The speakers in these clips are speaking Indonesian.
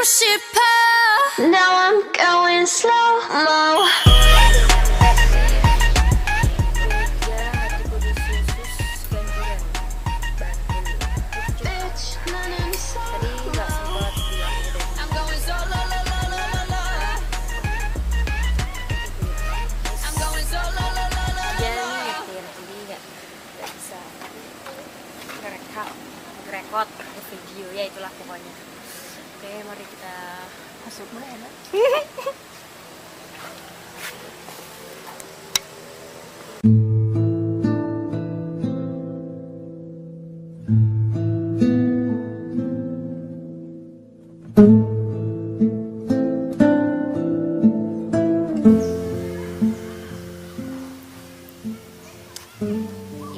Now I'm going slow mo. rekod video ya itulah pokoknya oke mari kita masuk. Mana enak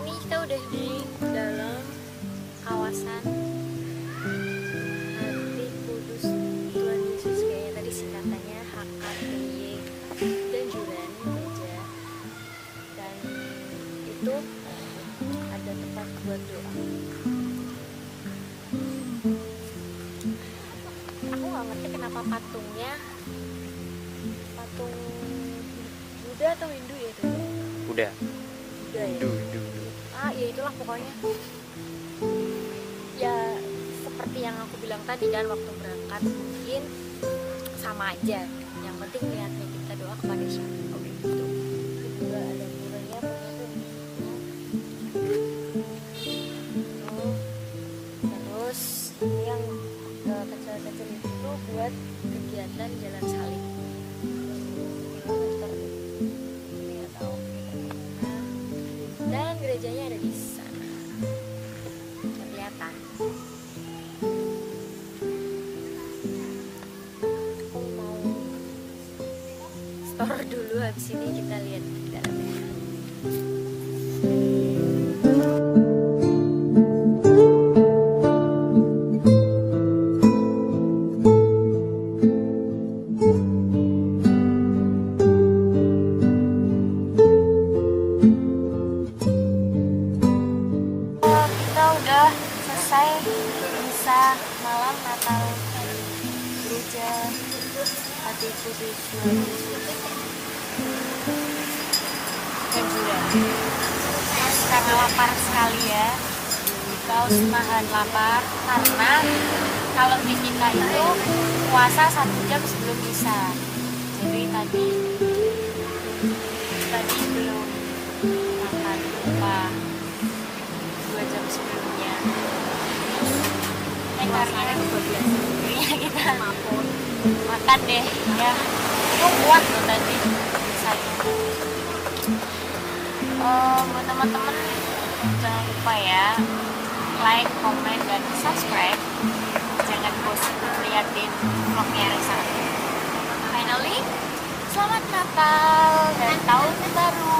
ini kita udah di dalam kawasan itu ada tempat buat doa. Aku nggak ngerti kenapa patungnya patung Buddha atau Hindu ya itu? Udah Buddha ya? Du du du. ah ya itulah pokoknya. Ya seperti yang aku bilang tadi kan waktu berangkat mungkin sama aja. Yang penting niatnya kita doa kepada siapa oke gitu yang eh, kecil-kecil itu tuh buat kegiatan jalan salib. Dan gerejanya ada di sana. Kelihatan. Aku mau store dulu habis ini kita lihat dalamnya misa malam Natal gereja Hati Kudus Tuhan. Yesus dan juga terus karena lapar sekali ya kau menahan lapar karena kalau di kita itu puasa satu jam sebelum misa jadi tadi eh karena ya kita makan deh ya. Itu kuat loh tadi saya Eh, buat teman-teman jangan lupa ya like, komen, dan subscribe. Jangan bosan liatin vlognya Risa finally selamat Natal dan tahun baru